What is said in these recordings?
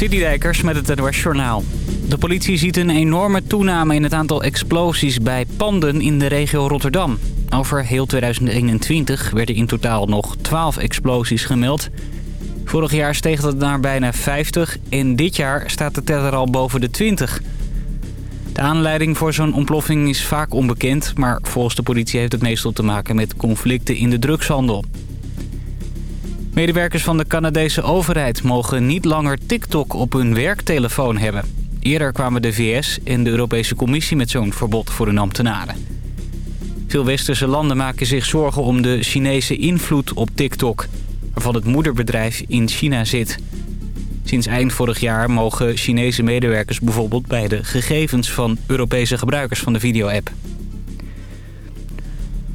Citydijkers met het NOS Journaal. De politie ziet een enorme toename in het aantal explosies bij panden in de regio Rotterdam. Over heel 2021 werden in totaal nog 12 explosies gemeld. Vorig jaar steeg dat naar bijna 50 en dit jaar staat de teller al boven de 20. De aanleiding voor zo'n ontploffing is vaak onbekend... maar volgens de politie heeft het meestal te maken met conflicten in de drugshandel. Medewerkers van de Canadese overheid mogen niet langer TikTok op hun werktelefoon hebben. Eerder kwamen de VS en de Europese Commissie met zo'n verbod voor hun ambtenaren. Veel westerse landen maken zich zorgen om de Chinese invloed op TikTok... waarvan het moederbedrijf in China zit. Sinds eind vorig jaar mogen Chinese medewerkers bijvoorbeeld... bij de gegevens van Europese gebruikers van de video-app.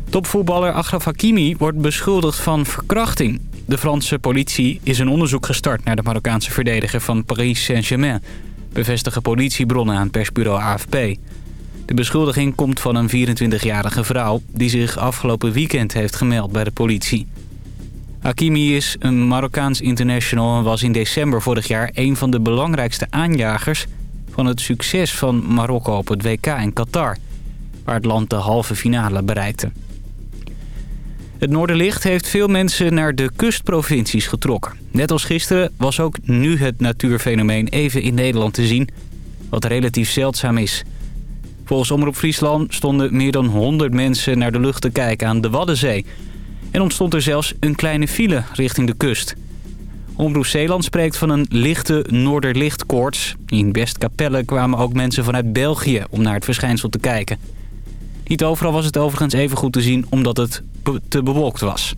Topvoetballer Achraf Hakimi wordt beschuldigd van verkrachting. De Franse politie is een onderzoek gestart naar de Marokkaanse verdediger van Paris Saint-Germain. Bevestigen politiebronnen aan persbureau AFP. De beschuldiging komt van een 24-jarige vrouw die zich afgelopen weekend heeft gemeld bij de politie. Hakimi is een Marokkaans international en was in december vorig jaar een van de belangrijkste aanjagers van het succes van Marokko op het WK in Qatar, waar het land de halve finale bereikte. Het Noorderlicht heeft veel mensen naar de kustprovincies getrokken. Net als gisteren was ook nu het natuurfenomeen even in Nederland te zien, wat relatief zeldzaam is. Volgens Omroep Friesland stonden meer dan 100 mensen naar de lucht te kijken aan de Waddenzee. En ontstond er zelfs een kleine file richting de kust. Omroep Zeeland spreekt van een lichte noorderlichtkoorts. In Westkapelle kwamen ook mensen vanuit België om naar het verschijnsel te kijken. Niet overal was het overigens even goed te zien omdat het te bewolkt was.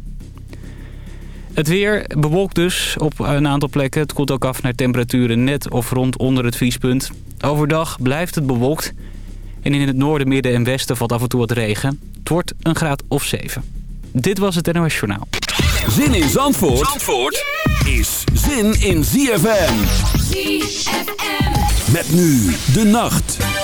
Het weer bewolkt dus op een aantal plekken. Het koelt ook af naar temperaturen net of rond onder het vriespunt. Overdag blijft het bewolkt. En in het noorden, midden en westen valt af en toe wat regen. Het wordt een graad of 7. Dit was het NOS Journaal. Zin in Zandvoort, Zandvoort is zin in ZFM. ZFM. Met nu de nacht.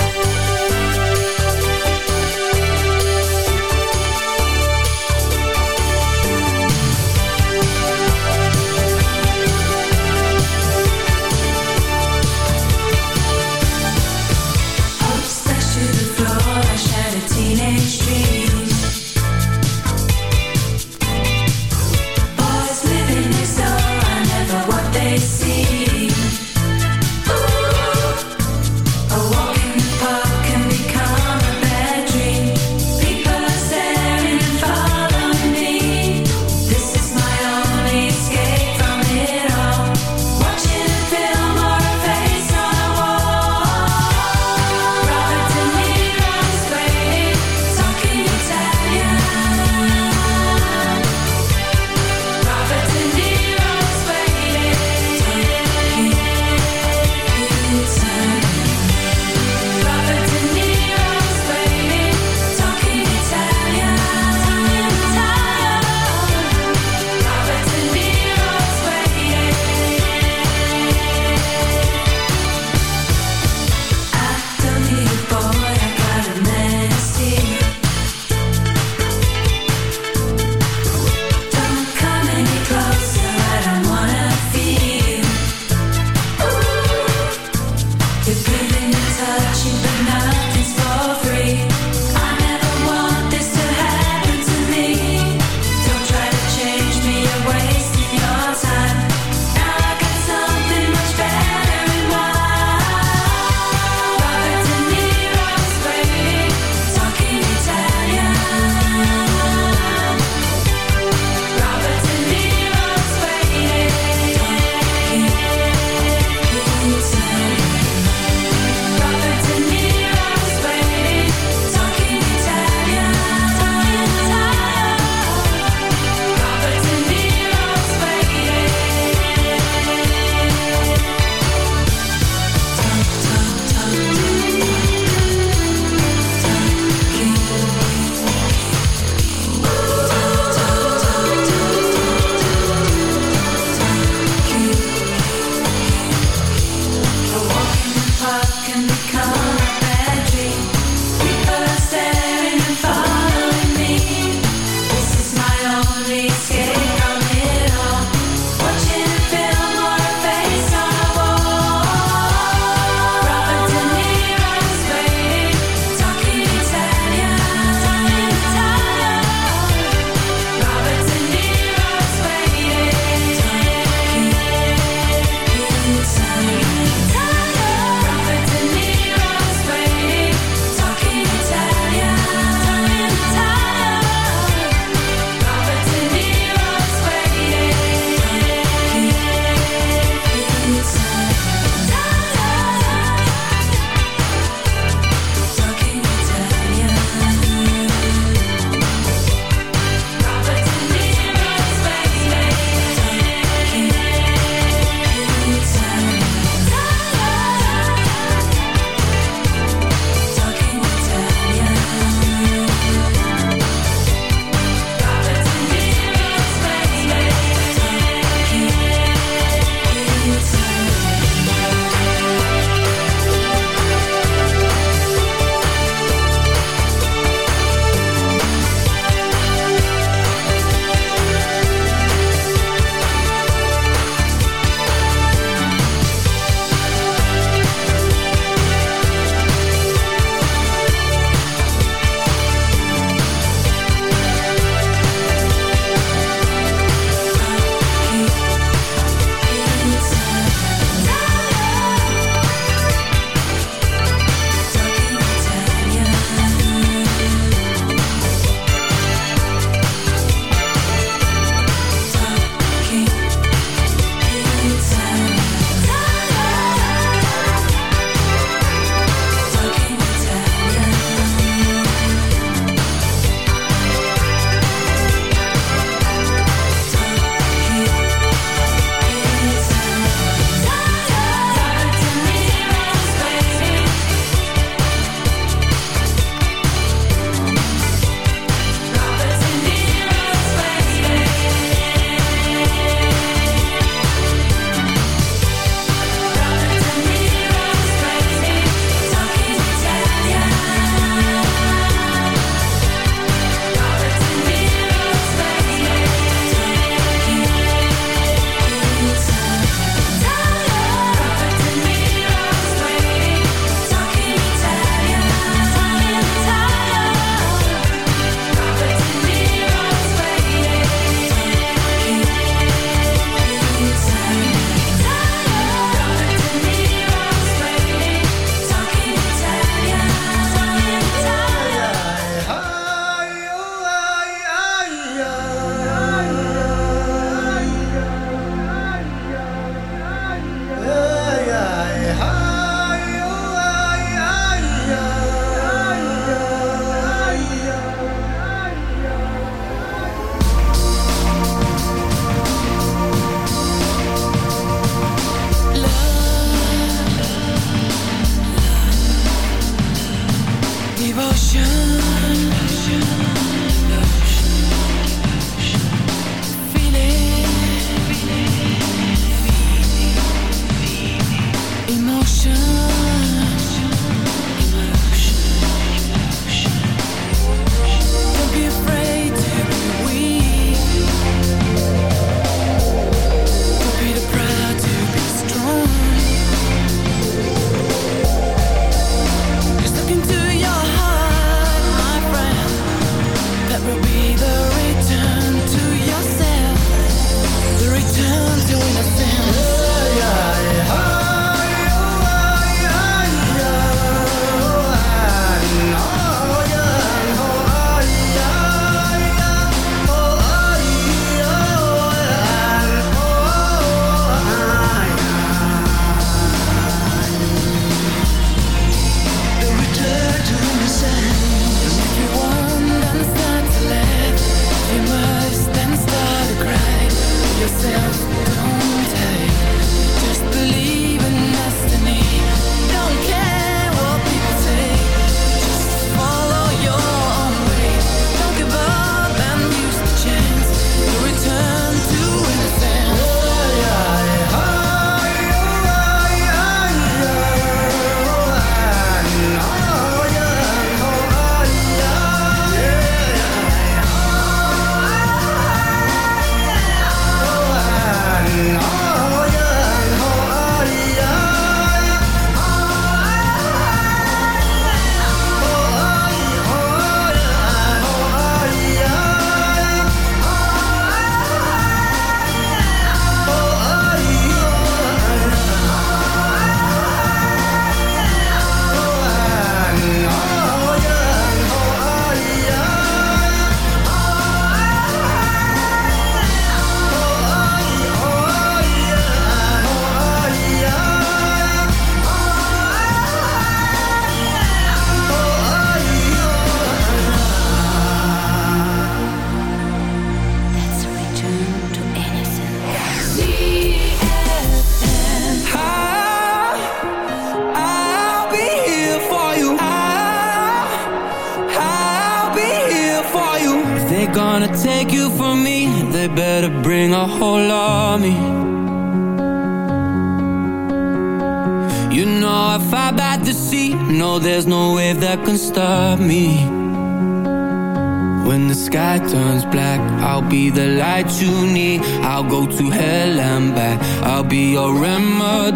all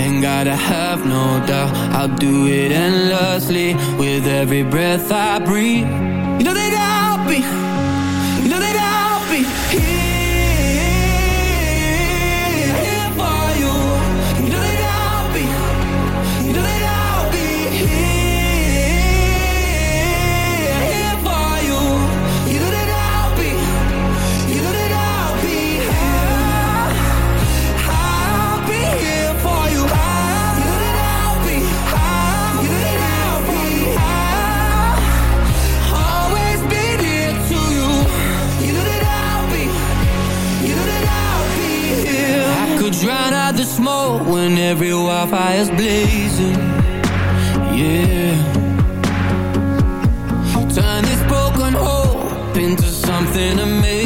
Ain't gotta have no doubt I'll do it endlessly. With every breath I breathe. You know that I'll be drown out the smoke when every wildfire's blazing. Yeah. Turn this broken hope into something amazing.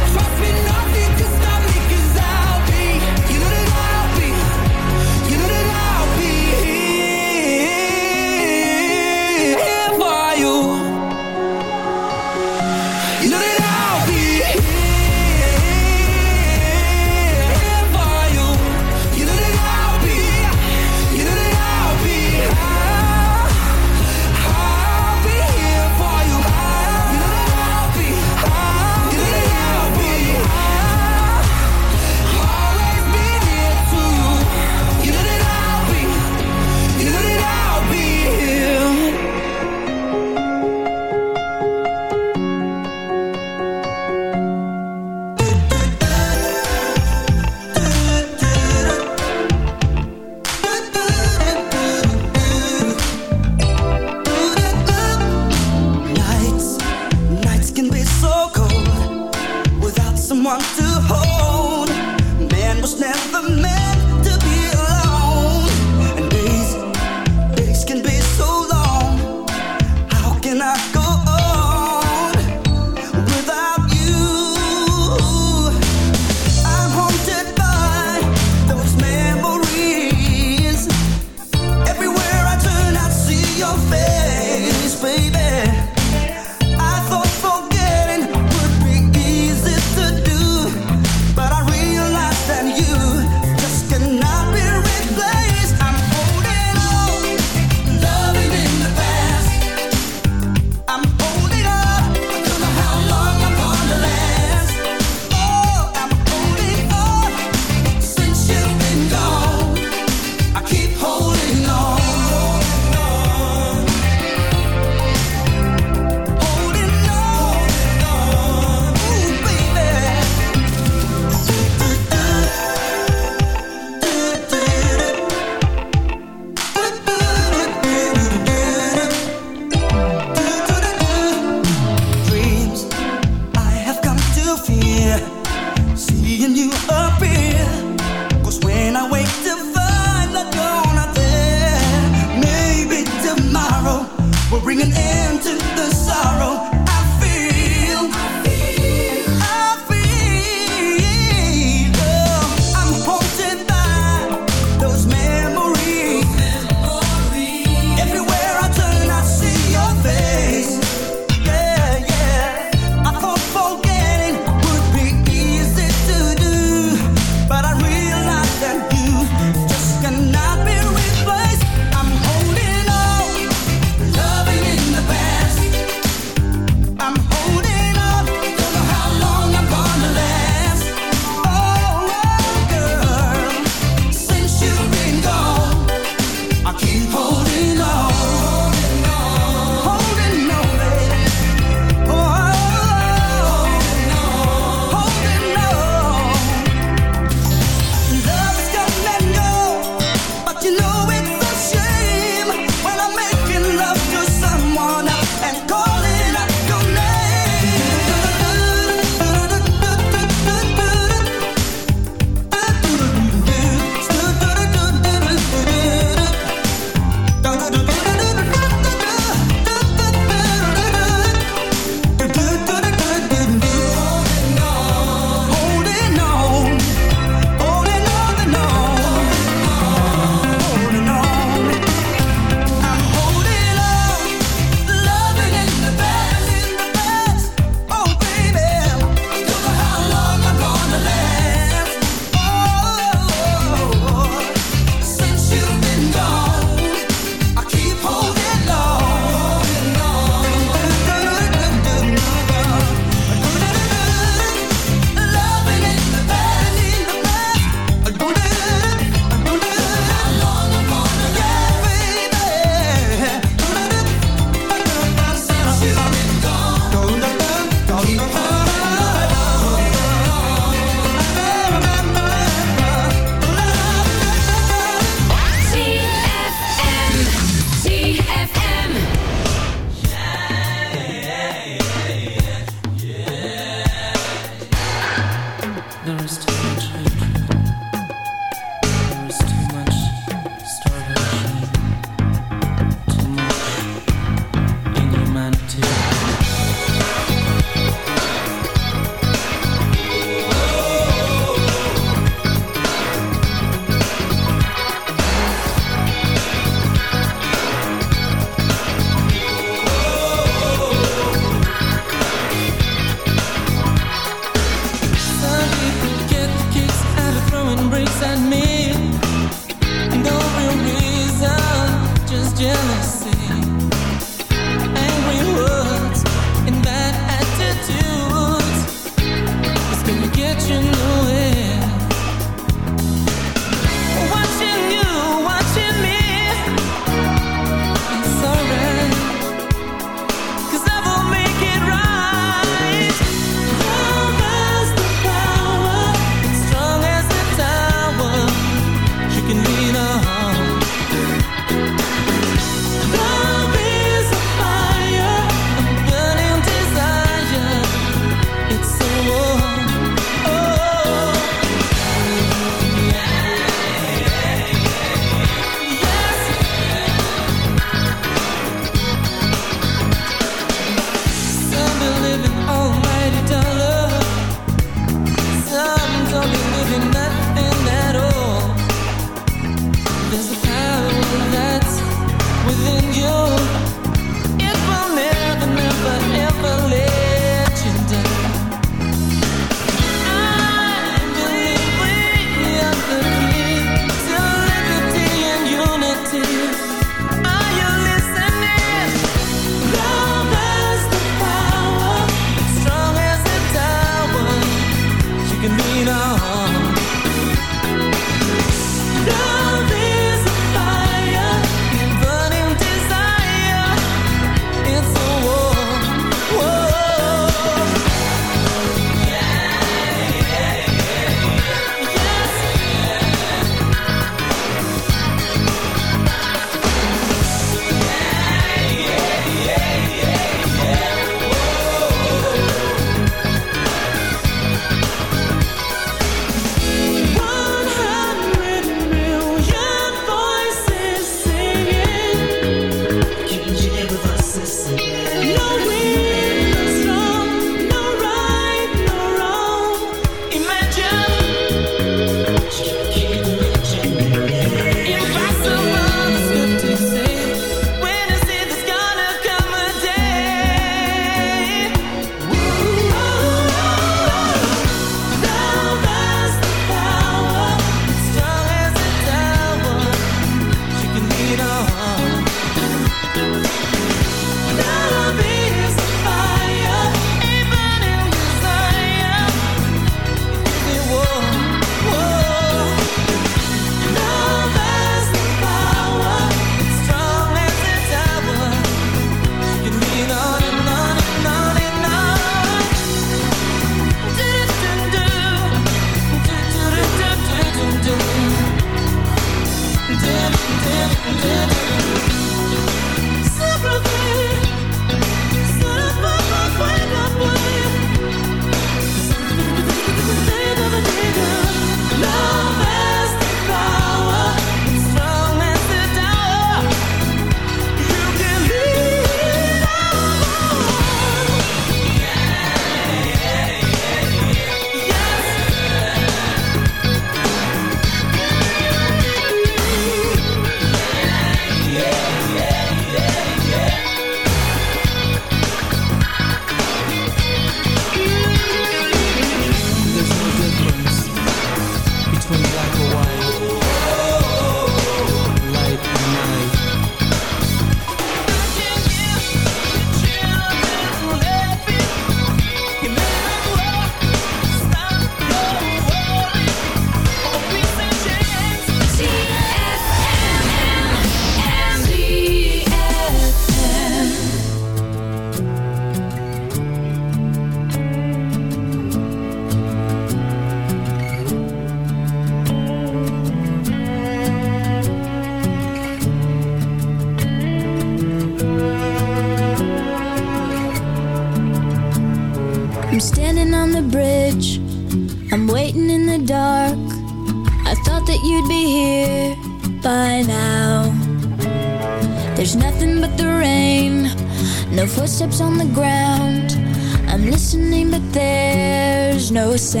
Me by the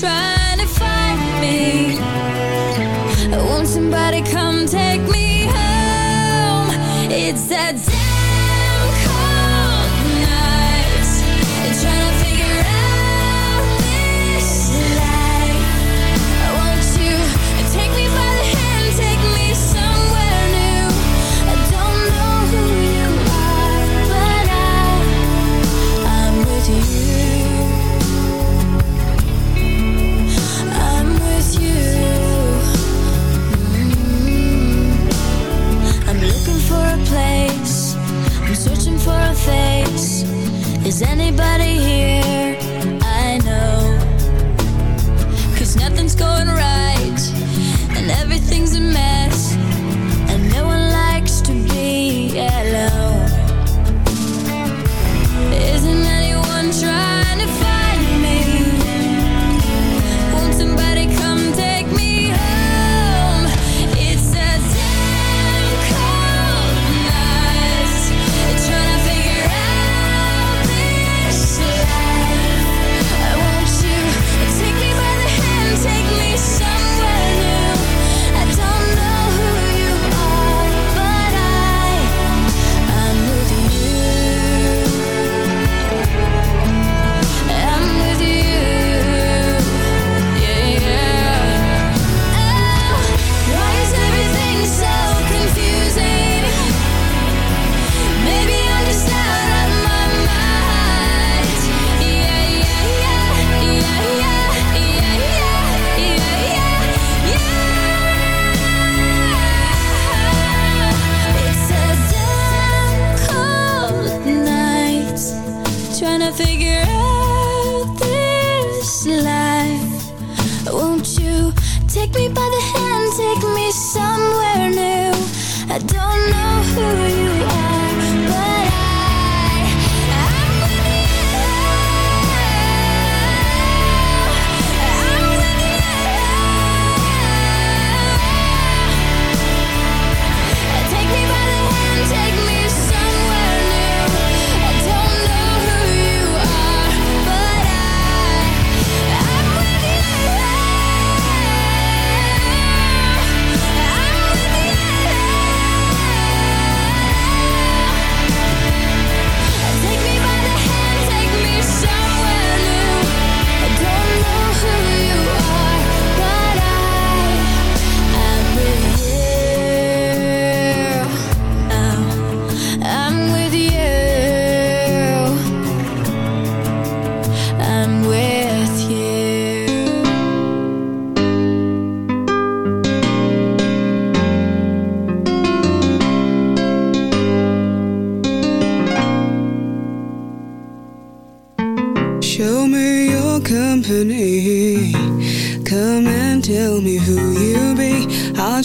hand Is anybody here?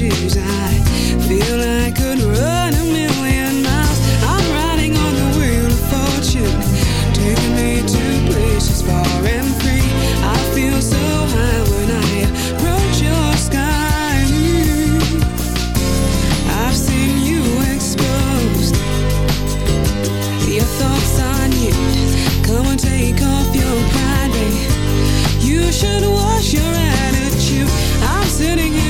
energies. I feel I could run a million miles. I'm riding on the wheel of fortune, taking me to places far and free. I feel so high when I approach your sky. I've seen you exposed. Your thoughts on you. Come and take off your pride, babe. You should wash your attitude. I'm sitting here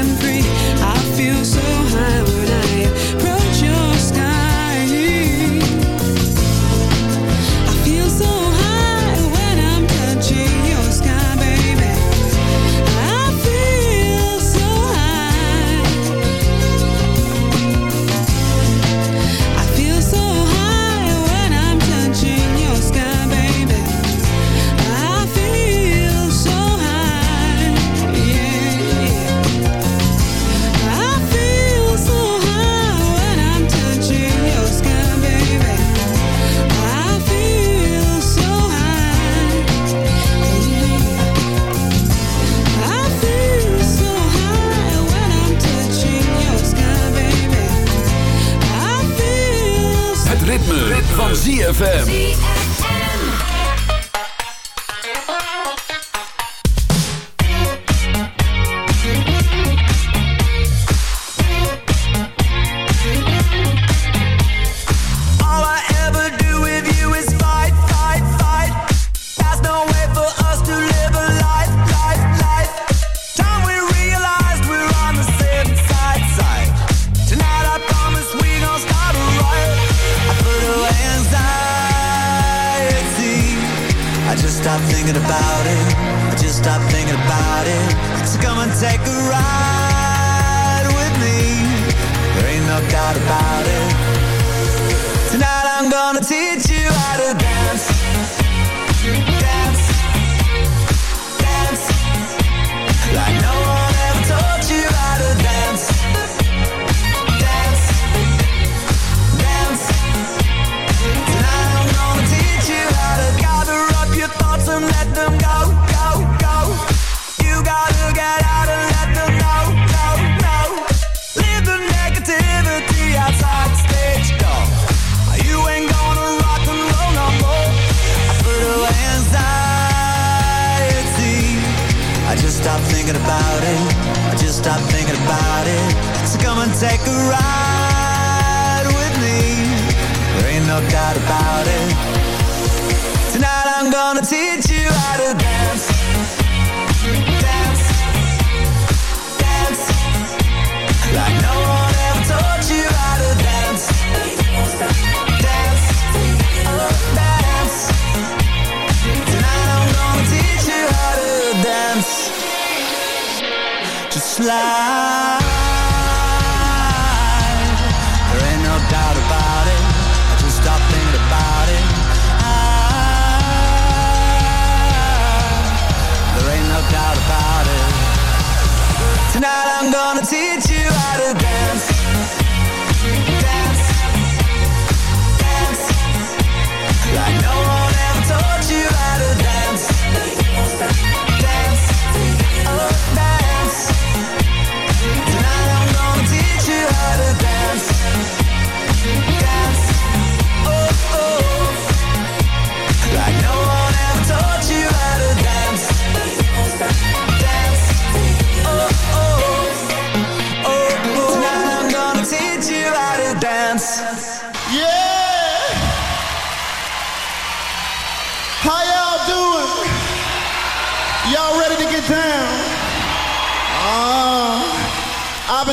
ZFM.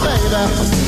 Baby.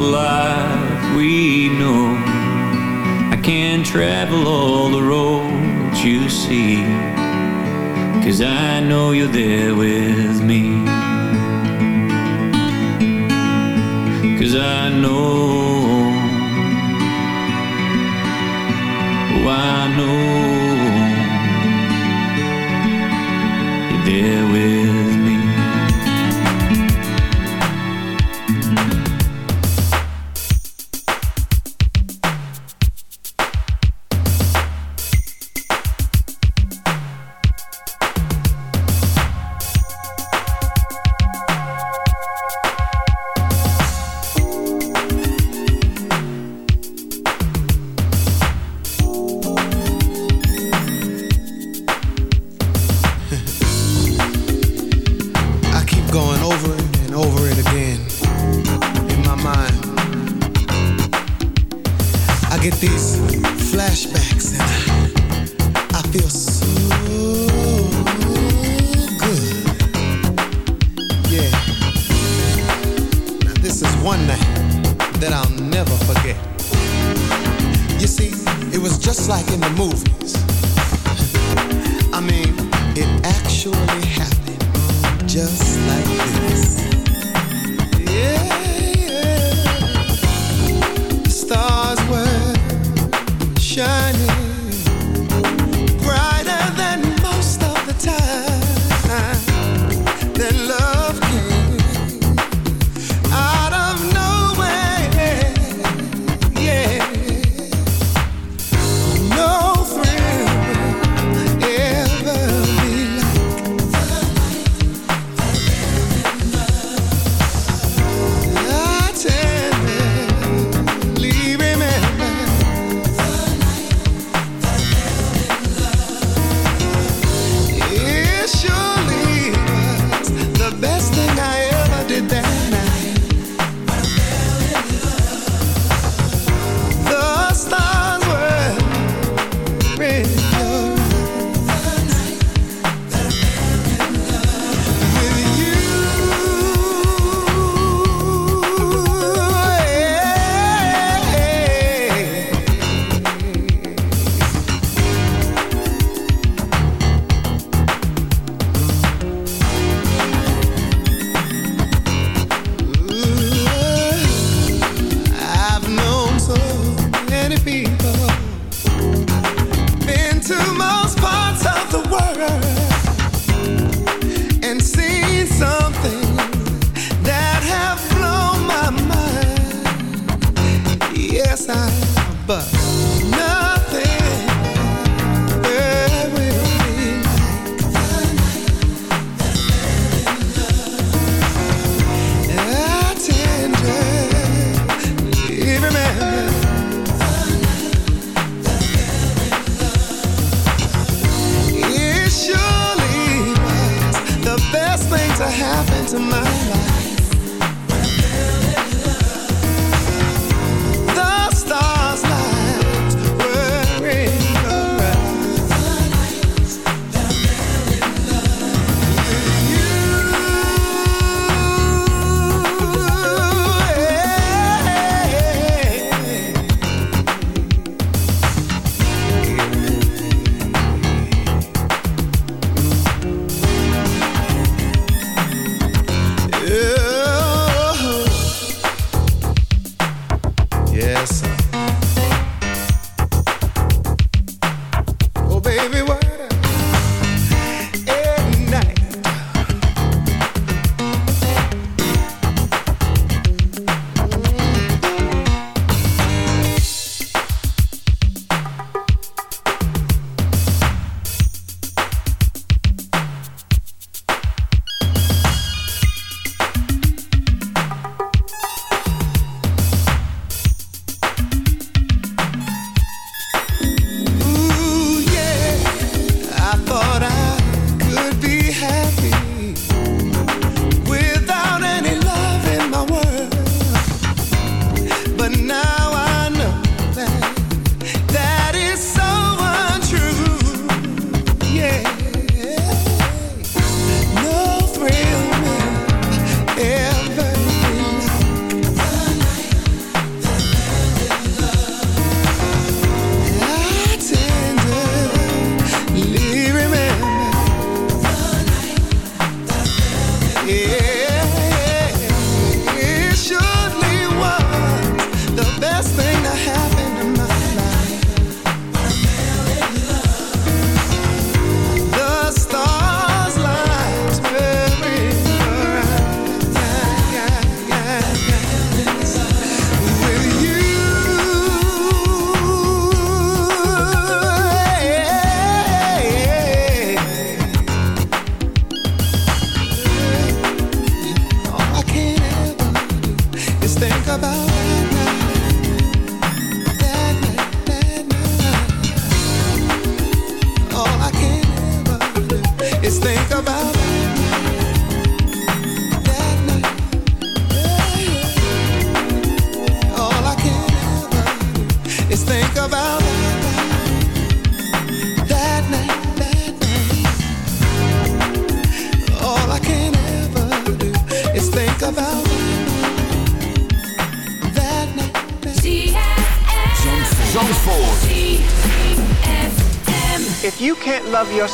Coaster life we know. I can't travel all the roads you see. Cause I know you're there with me. Cause I know. Oh, I know. You're there with me.